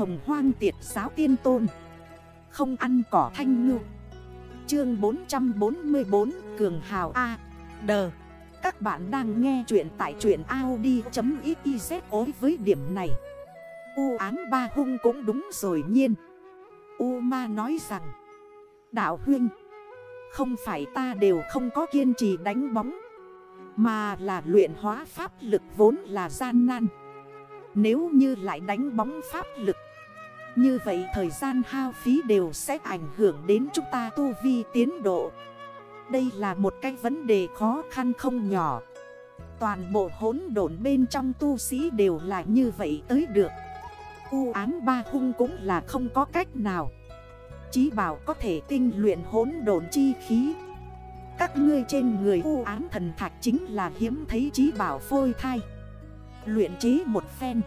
hồng hoang tiệt giáo tiên tôn. Không ăn cỏ thanh ngư. Chương 444 Cường Hào A. Đờ. Các bạn đang nghe chuyện tại truyện Audi.xyz ối với điểm này. U án ba hung cũng đúng rồi nhiên. U ma nói rằng, Đạo huynh, Không phải ta đều không có kiên trì đánh bóng, Mà là luyện hóa pháp lực vốn là gian nan. Nếu như lại đánh bóng pháp lực như vậy thời gian hao phí đều sẽ ảnh hưởng đến chúng ta tu vi tiến độ. Đây là một cái vấn đề khó khăn không nhỏ. Toàn bộ hốn độn bên trong tu sĩ đều là như vậy tới được. U án ba hung cũng là không có cách nào. Chí bảo có thể tinh luyện hốn đồn chi khí. Các ngươi trên người u án thần thạch chính là hiếm thấy chí bảo phôi thai. Luyện trí một phen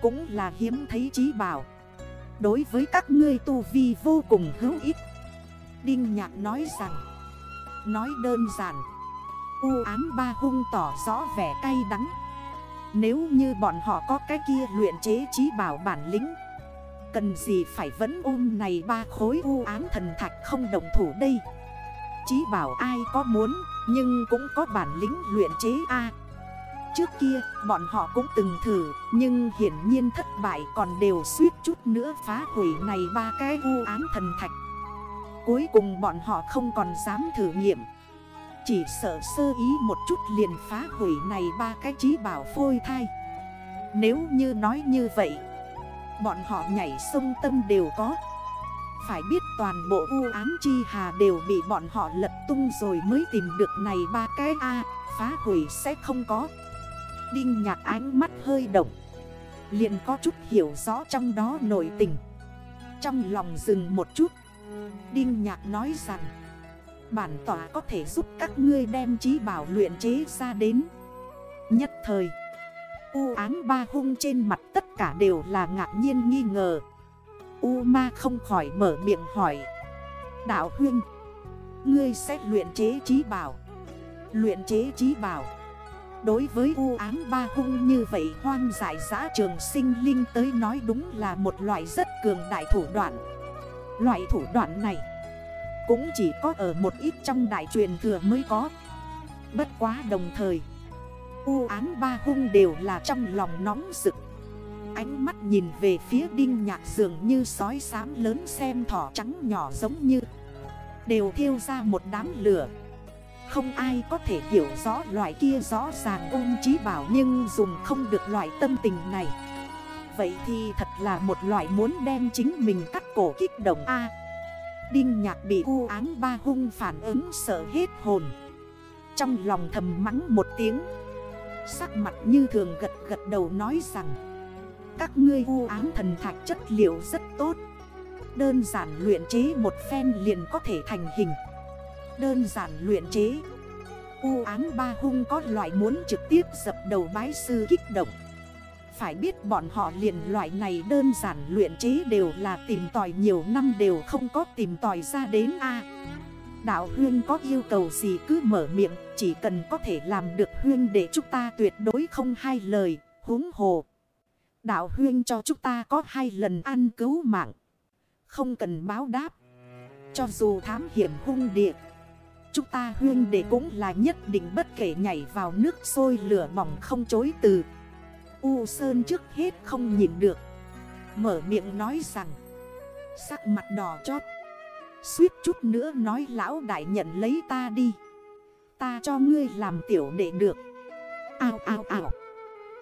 Cũng là hiếm thấy chí bảo. Đối với các ngươi tu vi vô cùng hữu ích. Đinh Nhạc nói rằng, Nói đơn giản. U án ba hung tỏ rõ vẻ cay đắng. Nếu như bọn họ có cái kia luyện chế chí bảo bản lĩnh, Cần gì phải vẫn ôm này ba khối u ám thần thạch không đồng thủ đây? Chí bảo ai có muốn, Nhưng cũng có bản lĩnh luyện chế A. Trước kia, bọn họ cũng từng thử, Nhưng hiển nhiên thất bại còn đều suýt chút nữa phá hủy này ba cái u ám thần thạch. Cuối cùng bọn họ không còn dám thử nghiệm. Chỉ sợ sơ ý một chút liền phá hủy này ba cái trí bảo phôi thai. Nếu như nói như vậy, Bọn họ nhảy sông tâm đều có. Phải biết toàn bộ u án chi hà đều bị bọn họ lật tung rồi mới tìm được này ba cái A, Phá hủy sẽ không có. Đinh nhạc ánh mắt hơi động. Liền có chút hiểu rõ trong đó nội tình. Trong lòng dừng một chút. Đinh nhạc nói rằng, Bản tỏa có thể giúp các ngươi đem trí bảo luyện chế ra đến. Nhất thời, U án ba hung trên mặt tất cả đều là ngạc nhiên nghi ngờ. U ma không khỏi mở miệng hỏi, Đạo huynh, Ngươi sẽ luyện chế trí bảo? Luyện chế trí bảo Đối với u ám ba hung như vậy, hoang giải giã trường sinh linh tới nói đúng là một loại rất cường đại thủ đoạn. Loại thủ đoạn này Cũng chỉ có ở một ít trong đại truyền thừa mới có. Bất quá đồng thời, U án ba hung đều là trong lòng nóng rực. Ánh mắt nhìn về phía đinh nhạc dường như sói xám lớn xem thỏ trắng nhỏ giống như, Đều thiêu ra một đám lửa. Không ai có thể hiểu rõ loại kia rõ ràng ôn trí bảo Nhưng dùng không được loại tâm tình này. Vậy thì thật là một loại muốn đem chính mình cắt cổ kích động A. Đinh nhạc bị u án ba hung phản ứng sợ hết hồn. Trong lòng thầm mắng một tiếng. Sắc mặt như thường gật gật đầu nói rằng, Các ngươi u ám thần thạch chất liệu rất tốt. Đơn giản luyện chế một phen liền có thể thành hình. Đơn giản luyện chế. U ám ba hung có loại muốn trực tiếp dập đầu bái sư kích động. Phải biết bọn họ liền loại này đơn giản luyện chế đều là tìm tòi nhiều năm đều không có tìm tòi ra đến A. Đạo huyên có yêu cầu gì cứ mở miệng, Chỉ cần có thể làm được huyên để chúng ta tuyệt đối không hai lời, huống hồ. Đạo huyên cho chúng ta có hai lần ăn cứu mạng. Không cần báo đáp. Cho dù thám hiểm hung địa Chúng ta huyên để cũng là nhất định bất kể nhảy vào nước sôi lửa bỏng không chối từ. U Sơn trước hết không nhìn được. Mở miệng nói rằng, Sắc mặt đỏ chót. Suýt chút nữa nói lão đại nhận lấy ta đi. Ta cho ngươi làm tiểu đệ được. Ao ao ao.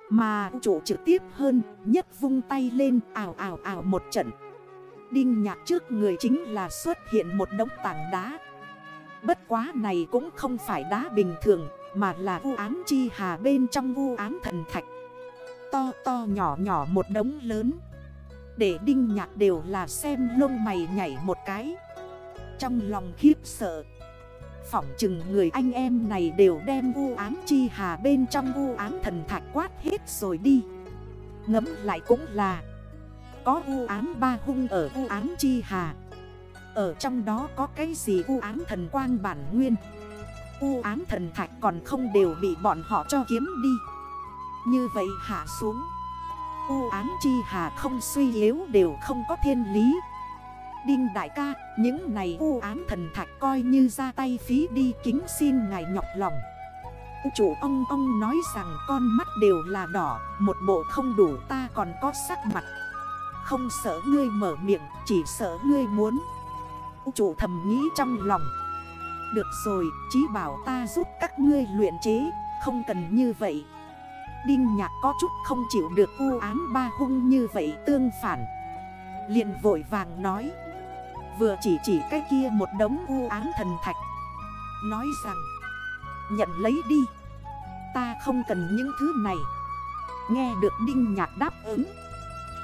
Mà chủ trực tiếp hơn, Nhất vung tay lên ảo ảo ảo một trận. Đinh nhạc trước người chính là xuất hiện một đống tảng đá. Bất quá này cũng không phải đá bình thường, Mà là vu án chi hà bên trong vu án thần thạch. To to, nhỏ nhỏ một đống lớn. Để đinh nhạc đều là xem lông mày nhảy một cái. Trong lòng khiếp sợ. Phỏng chừng người anh em này đều đem vu ám chi hà bên trong vu ám thần thạch quát hết rồi đi. Ngấm lại cũng là. Có vu ám ba hung ở vu ám chi hà. Ở trong đó có cái gì u ám thần quang bản nguyên? U ám thần thạch còn không đều bị bọn họ cho kiếm đi. Như vậy hạ xuống. U án chi hà không suy yếu đều không có thiên lý. Đinh đại ca, những này u ám thần thạch coi như ra tay phí đi kính xin ngài nhọc lòng. Chủ ông ông nói rằng con mắt đều là đỏ Một bộ không đủ ta còn có sắc mặt. Không sợ ngươi mở miệng Chỉ sợ ngươi muốn. Chủ thầm nghĩ trong lòng. Được rồi, chí bảo ta giúp các ngươi luyện chế, Không cần như vậy. Đinh nhạc có chút không chịu được u án ba hung như vậy tương phản. Liền vội vàng nói, Vừa chỉ chỉ cái kia một đống u án thần thạch, Nói rằng, Nhận lấy đi. Ta không cần những thứ này. Nghe được Đinh Nhạc đáp ứng,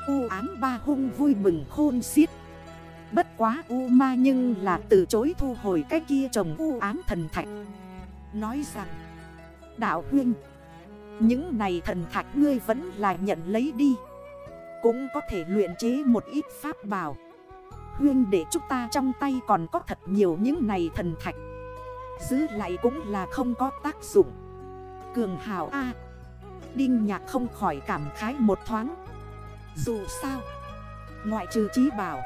U án ba hung vui mừng khôn xiết. Bất quá U ma nhưng là từ chối thu hồi cái kia trồng U ám thần thạch. Nói rằng, Đạo huynh, Những này thần thạch ngươi vẫn là nhận lấy đi. Cũng có thể luyện chế một ít pháp bảo. Huyên để chúng ta trong tay còn có thật nhiều những này thần thạch. Giữ lại cũng là không có tác dụng. Cường hào A. Đinh nhạc không khỏi cảm khái một thoáng. Dù sao, Ngoại trừ trí bảo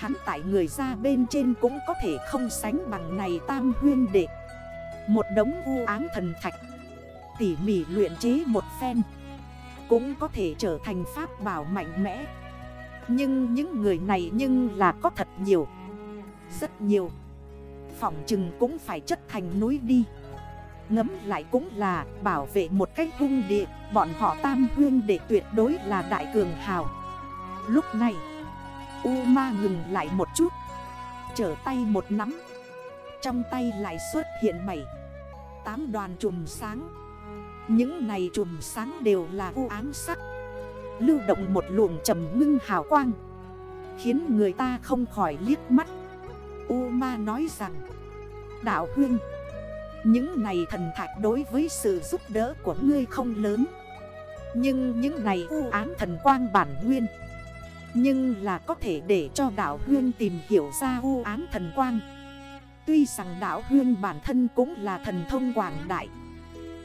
Hắn tại người ra bên trên cũng có thể không sánh bằng này tam huyên đệ. Một đống vu áng thần thạch, Tỉ mỉ luyện chế một phen, Cũng có thể trở thành pháp bảo mạnh mẽ. Nhưng những người này nhưng là có thật nhiều, Rất nhiều. Phỏng chừng cũng phải chất thành núi đi. Ngấm lại cũng là bảo vệ một cách hung địa, Bọn họ tam huyên để tuyệt đối là đại cường hào. Lúc này U ma ngừng lại một chút. Trở tay một nắm. Trong tay lại xuất hiện bảy, Tám đoàn chùm sáng. Những này chùm sáng đều là u ám sắc. Lưu động một luồng trầm ngưng hào quang, Khiến người ta không khỏi liếc mắt. U ma nói rằng, Đạo huynh, những này thần thạch đối với sự giúp đỡ của ngươi không lớn. Nhưng những này u ám thần quang bản nguyên nhưng là có thể để cho đảo huyên tìm hiểu ra u án thần quang. Tuy rằng đảo huyên bản thân cũng là thần thông quảng đại,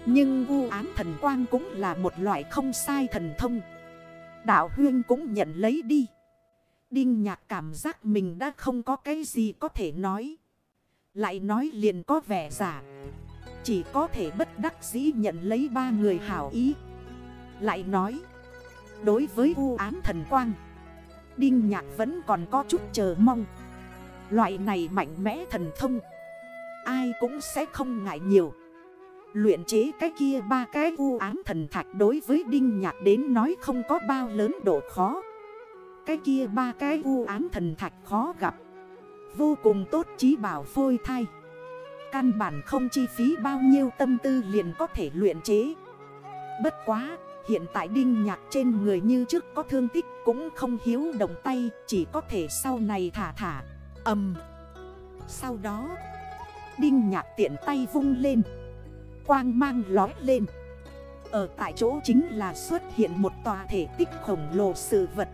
Nhưng u án thần quang cũng là một loại không sai thần thông. Đảo huyên cũng nhận lấy đi. Đinh nhạc cảm giác mình đã không có cái gì có thể nói. Lại nói liền có vẻ giả. Chỉ có thể bất đắc dĩ nhận lấy ba người hảo ý. Lại nói, Đối với u án thần quang Đinh nhạc vẫn còn có chút chờ mong. Loại này mạnh mẽ thần thông, Ai cũng sẽ không ngại nhiều. Luyện chế cái kia ba cái u ám thần thạch đối với Đinh Nhạc đến nói không có bao lớn độ khó. Cái kia ba cái u ám thần thạch khó gặp, Vô cùng tốt trí bảo phôi thai. Căn bản không chi phí bao nhiêu tâm tư liền có thể luyện chế. Bất quá Hiện tại đinh nhạc trên người như trước có thương tích Cũng không hiếu động tay, Chỉ có thể sau này thả thả. Âm Sau đó, Đinh nhạc tiện tay vung lên, Quang mang lói lên. Ở tại chỗ chính là xuất hiện một tòa thể tích khổng lồ sự vật.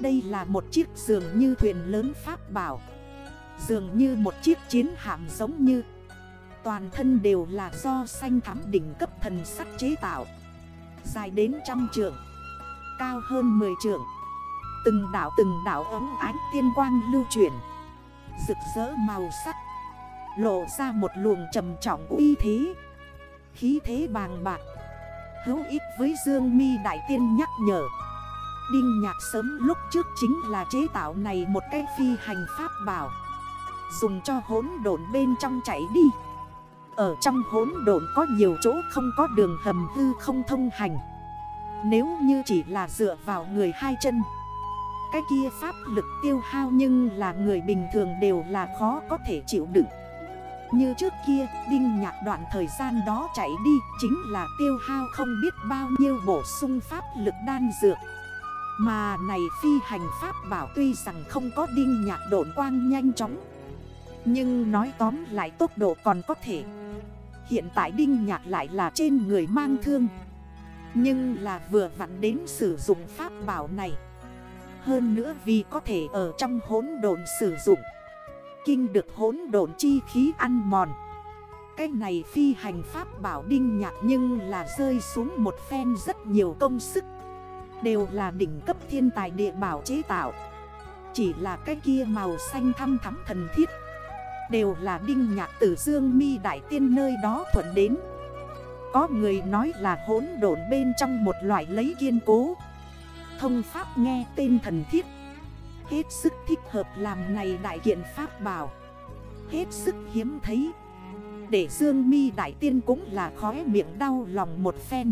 Đây là một chiếc giường như thuyền lớn pháp bảo. Dường như một chiếc chiến hạm giống như. Toàn thân đều là do xanh thắm đỉnh cấp thần sắt chế tạo. Dài đến trăm trượng, Cao hơn 10 trượng. Từng đảo từng đảo ấm ánh tiên quang lưu chuyển, Rực rỡ màu sắc, Lộ ra một luồng trầm trọng uy thế. Khí thế bàng bạc, Hữu ích với Dương mi Đại Tiên nhắc nhở. Đinh nhạc sớm lúc trước chính là chế tạo này một cái phi hành pháp bảo, Dùng cho hốn độn bên trong chảy đi. Ở trong hốn độn có nhiều chỗ không có đường hầm hư không thông hành. Nếu như chỉ là dựa vào người hai chân Cái kia pháp lực tiêu hao nhưng là người bình thường đều là khó có thể chịu đựng. Như trước kia, đinh nhạc đoạn thời gian đó chạy đi Chính là tiêu hao không biết bao nhiêu bổ sung pháp lực đan dược. Mà này phi hành pháp bảo tuy rằng không có đinh nhạc độn quang nhanh chóng nhưng nói tóm lại tốc độ còn có thể. Hiện tại Đinh Nhạc lại là trên người mang thương. Nhưng là vừa vặn đến sử dụng pháp bảo này. Hơn nữa vì có thể ở trong hốn độn sử dụng. Kinh được hốn độn chi khí ăn mòn. Cái này phi hành pháp bảo Đinh Nhạc nhưng là rơi xuống một phen rất nhiều công sức. Đều là đỉnh cấp thiên tài địa bảo chế tạo. Chỉ là cái kia màu xanh thăm thắm thần thiết. Đều là đinh nhạc tử dương mi đại tiên nơi đó thuận đến. Có người nói là hỗn độn bên trong một loại lấy kiên cố. Thông pháp nghe tên thần thiết. Hết sức thích hợp làm này đại kiện pháp bảo. Hết sức hiếm thấy. Để dương mi đại tiên cũng là khóe miệng đau lòng một phen.